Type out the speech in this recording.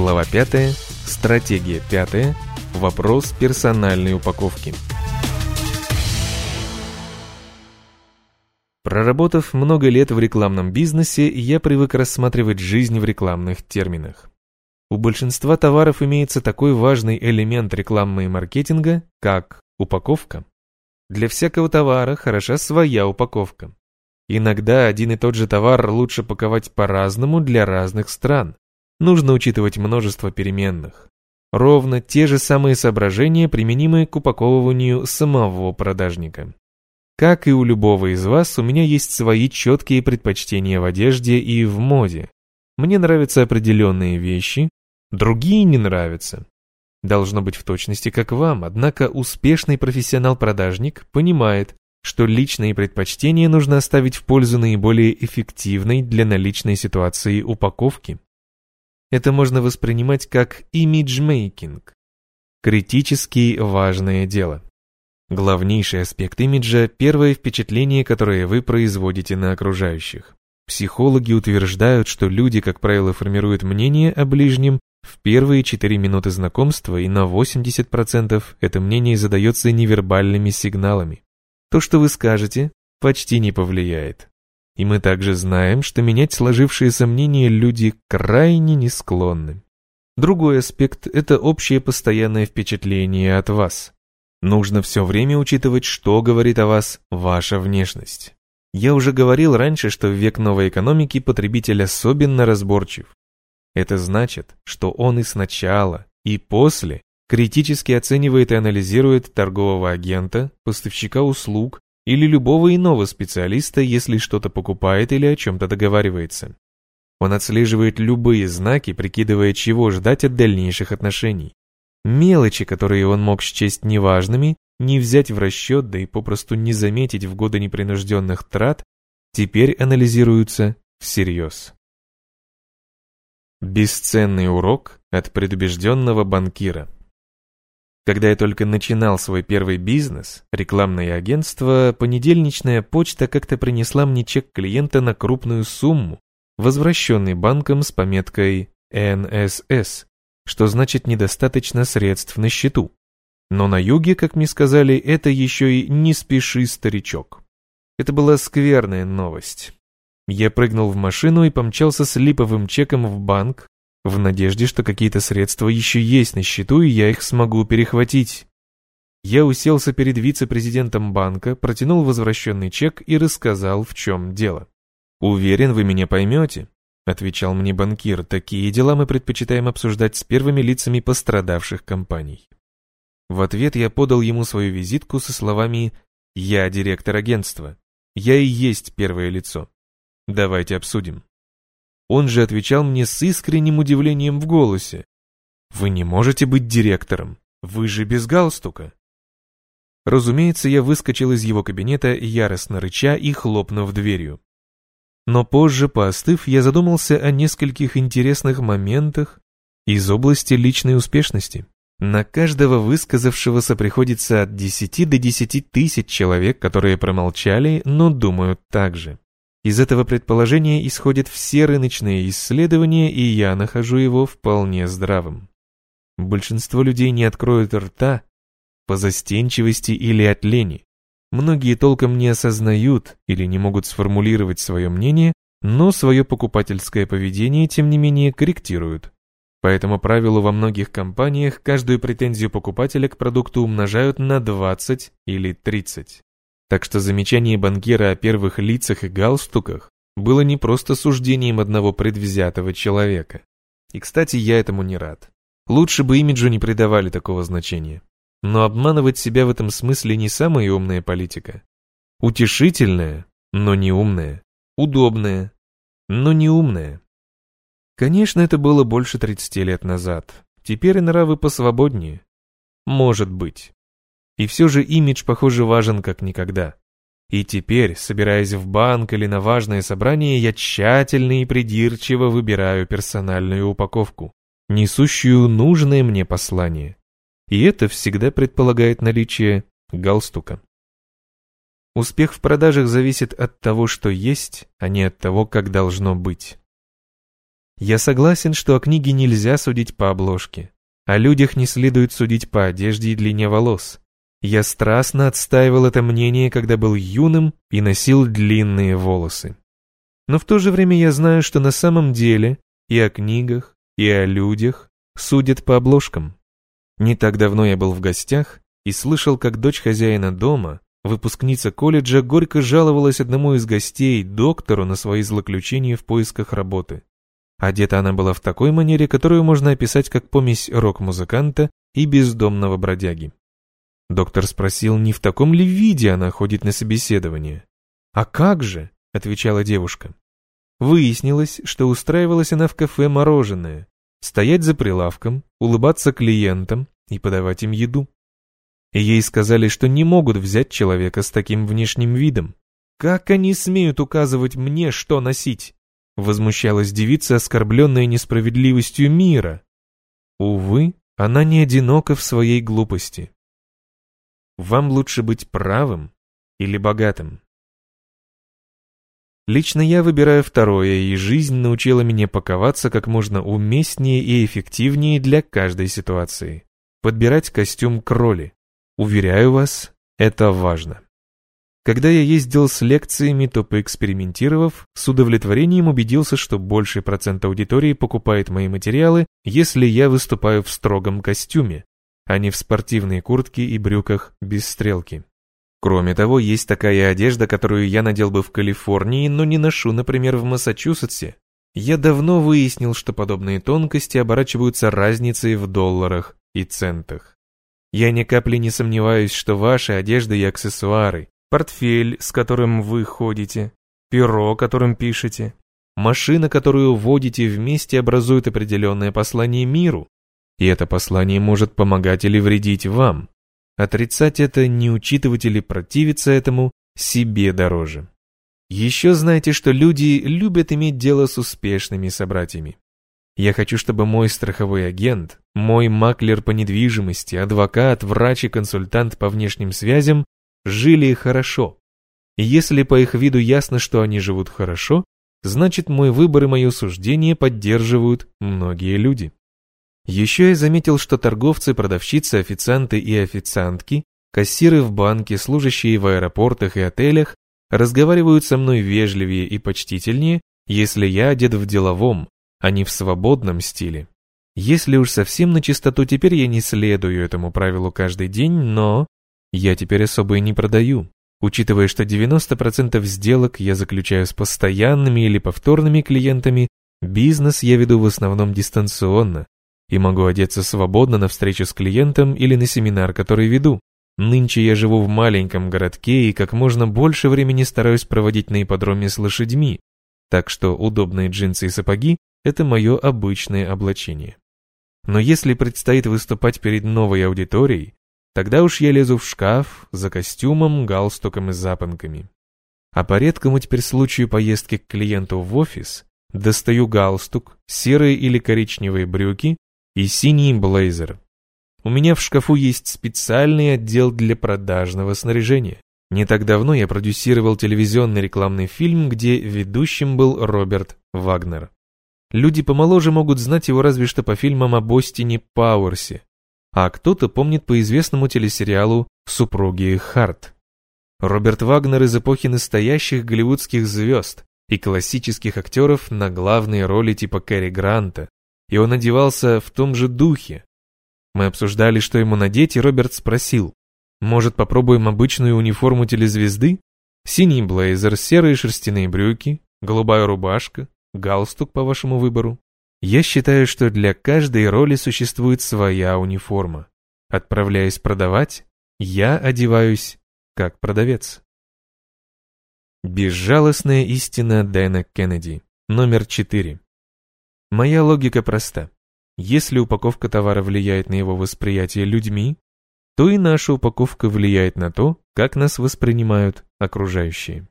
Глава 5. Стратегия 5. Вопрос персональной упаковки. Проработав много лет в рекламном бизнесе, я привык рассматривать жизнь в рекламных терминах. У большинства товаров имеется такой важный элемент рекламы и маркетинга, как упаковка. Для всякого товара хороша своя упаковка. Иногда один и тот же товар лучше паковать по-разному для разных стран. Нужно учитывать множество переменных. Ровно те же самые соображения, применимые к упаковыванию самого продажника. Как и у любого из вас, у меня есть свои четкие предпочтения в одежде и в моде. Мне нравятся определенные вещи, другие не нравятся. Должно быть в точности как вам, однако успешный профессионал-продажник понимает, что личные предпочтения нужно оставить в пользу наиболее эффективной для наличной ситуации упаковки. Это можно воспринимать как имиджмейкинг. Критически важное дело. Главнейший аспект имиджа – первое впечатление, которое вы производите на окружающих. Психологи утверждают, что люди, как правило, формируют мнение о ближнем в первые 4 минуты знакомства, и на 80% это мнение задается невербальными сигналами. То, что вы скажете, почти не повлияет. И мы также знаем, что менять сложившиеся мнения люди крайне не склонны. Другой аспект – это общее постоянное впечатление от вас. Нужно все время учитывать, что говорит о вас ваша внешность. Я уже говорил раньше, что в век новой экономики потребитель особенно разборчив. Это значит, что он и сначала, и после критически оценивает и анализирует торгового агента, поставщика услуг или любого иного специалиста, если что-то покупает или о чем-то договаривается. Он отслеживает любые знаки, прикидывая, чего ждать от дальнейших отношений. Мелочи, которые он мог счесть неважными, не взять в расчет, да и попросту не заметить в годы непринужденных трат, теперь анализируются всерьез. Бесценный урок от предубежденного банкира. Когда я только начинал свой первый бизнес, рекламное агентство, понедельничная почта как-то принесла мне чек клиента на крупную сумму, возвращенный банком с пометкой «НСС», что значит недостаточно средств на счету. Но на юге, как мне сказали, это еще и «не спеши, старичок». Это была скверная новость. Я прыгнул в машину и помчался с липовым чеком в банк, в надежде, что какие-то средства еще есть на счету, и я их смогу перехватить. Я уселся перед вице-президентом банка, протянул возвращенный чек и рассказал, в чем дело. «Уверен, вы меня поймете», — отвечал мне банкир, «такие дела мы предпочитаем обсуждать с первыми лицами пострадавших компаний». В ответ я подал ему свою визитку со словами «Я директор агентства. Я и есть первое лицо. Давайте обсудим». Он же отвечал мне с искренним удивлением в голосе. «Вы не можете быть директором. Вы же без галстука». Разумеется, я выскочил из его кабинета, яростно рыча и хлопнув дверью. Но позже, поостыв, я задумался о нескольких интересных моментах из области личной успешности. На каждого высказавшегося приходится от 10 до 10 тысяч человек, которые промолчали, но думают так же. Из этого предположения исходят все рыночные исследования, и я нахожу его вполне здравым. Большинство людей не откроют рта по застенчивости или от лени. Многие толком не осознают или не могут сформулировать свое мнение, но свое покупательское поведение, тем не менее, корректируют. По этому правилу во многих компаниях каждую претензию покупателя к продукту умножают на 20 или 30. Так что замечание банкира о первых лицах и галстуках было не просто суждением одного предвзятого человека. И, кстати, я этому не рад. Лучше бы имиджу не придавали такого значения. Но обманывать себя в этом смысле не самая умная политика. Утешительная, но не умная. Удобная, но не умная. Конечно, это было больше 30 лет назад. Теперь нравы посвободнее. Может быть. И все же имидж, похоже, важен как никогда. И теперь, собираясь в банк или на важное собрание, я тщательно и придирчиво выбираю персональную упаковку, несущую нужное мне послание. И это всегда предполагает наличие галстука. Успех в продажах зависит от того, что есть, а не от того, как должно быть. Я согласен, что о книге нельзя судить по обложке. О людях не следует судить по одежде и длине волос. Я страстно отстаивал это мнение, когда был юным и носил длинные волосы. Но в то же время я знаю, что на самом деле и о книгах, и о людях судят по обложкам. Не так давно я был в гостях и слышал, как дочь хозяина дома, выпускница колледжа, горько жаловалась одному из гостей, доктору, на свои злоключения в поисках работы. Одета она была в такой манере, которую можно описать как помесь рок-музыканта и бездомного бродяги. Доктор спросил, не в таком ли виде она ходит на собеседование. «А как же?» — отвечала девушка. Выяснилось, что устраивалась она в кафе «Мороженое», стоять за прилавком, улыбаться клиентам и подавать им еду. И ей сказали, что не могут взять человека с таким внешним видом. «Как они смеют указывать мне, что носить?» Возмущалась девица, оскорбленная несправедливостью мира. Увы, она не одинока в своей глупости. Вам лучше быть правым или богатым. Лично я выбираю второе, и жизнь научила меня паковаться как можно уместнее и эффективнее для каждой ситуации. Подбирать костюм к роли. Уверяю вас, это важно. Когда я ездил с лекциями, то поэкспериментировав, с удовлетворением убедился, что больший процент аудитории покупает мои материалы, если я выступаю в строгом костюме, а не в спортивной куртке и брюках без стрелки. Кроме того, есть такая одежда, которую я надел бы в Калифорнии, но не ношу, например, в Массачусетсе. Я давно выяснил, что подобные тонкости оборачиваются разницей в долларах и центах. Я ни капли не сомневаюсь, что ваши одежды и аксессуары, портфель, с которым вы ходите, перо, которым пишете, машина, которую водите вместе, образуют определенное послание миру, и это послание может помогать или вредить вам. Отрицать это, не учитывать или противиться этому себе дороже. Еще знайте, что люди любят иметь дело с успешными собратьями. Я хочу, чтобы мой страховой агент, мой маклер по недвижимости, адвокат, врач и консультант по внешним связям жили хорошо. И если по их виду ясно, что они живут хорошо, значит мой выбор и мое суждение поддерживают многие люди. Еще я заметил, что торговцы, продавщицы, официанты и официантки, кассиры в банке, служащие в аэропортах и отелях разговаривают со мной вежливее и почтительнее, если я одет в деловом, а не в свободном стиле. Если уж совсем на чистоту, теперь я не следую этому правилу каждый день, но я теперь особо и не продаю. Учитывая, что 90% сделок я заключаю с постоянными или повторными клиентами, бизнес я веду в основном дистанционно, и могу одеться свободно на встречу с клиентом или на семинар, который веду. Нынче я живу в маленьком городке и как можно больше времени стараюсь проводить на ипподроме с лошадьми, так что удобные джинсы и сапоги – это мое обычное облачение. Но если предстоит выступать перед новой аудиторией, тогда уж я лезу в шкаф за костюмом, галстуком и запонками. А по редкому теперь случаю поездки к клиенту в офис достаю галстук, серые или коричневые брюки и синий блейзер. У меня в шкафу есть специальный отдел для продажного снаряжения. Не так давно я продюсировал телевизионный рекламный фильм, где ведущим был Роберт Вагнер. Люди помоложе могут знать его разве что по фильмам об Остине Пауэрсе, а кто-то помнит по известному телесериалу «Супруги Харт». Роберт Вагнер из эпохи настоящих голливудских звезд и классических актеров на главные роли типа Кэрри Гранта, и он одевался в том же духе. Мы обсуждали, что ему надеть, и Роберт спросил, может, попробуем обычную униформу телезвезды? Синий блейзер, серые шерстяные брюки, голубая рубашка, галстук по вашему выбору. Я считаю, что для каждой роли существует своя униформа. Отправляясь продавать, я одеваюсь как продавец. Безжалостная истина Дэна Кеннеди. Номер 4. Моя логика проста. Если упаковка товара влияет на его восприятие людьми, то и наша упаковка влияет на то, как нас воспринимают окружающие.